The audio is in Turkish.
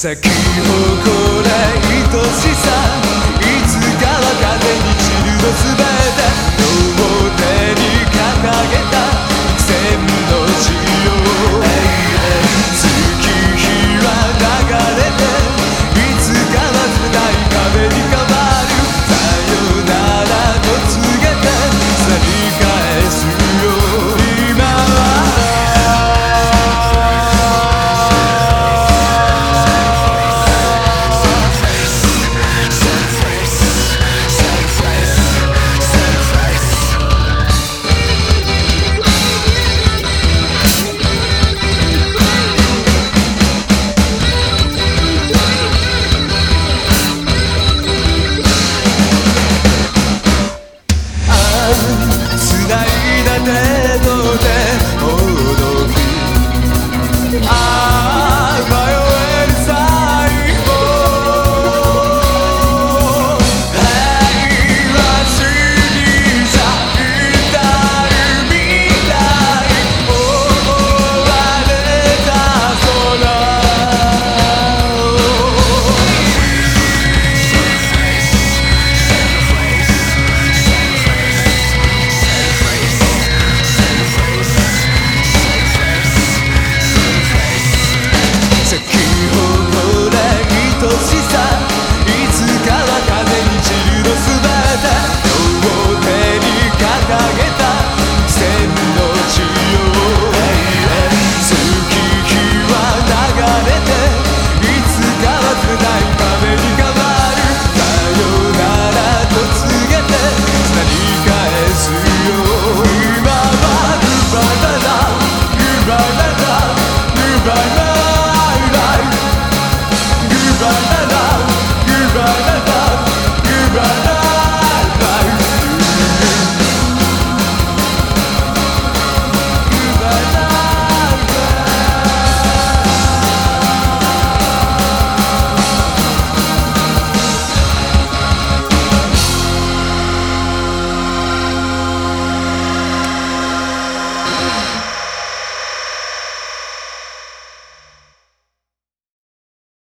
sec. Oh. 程度でほどき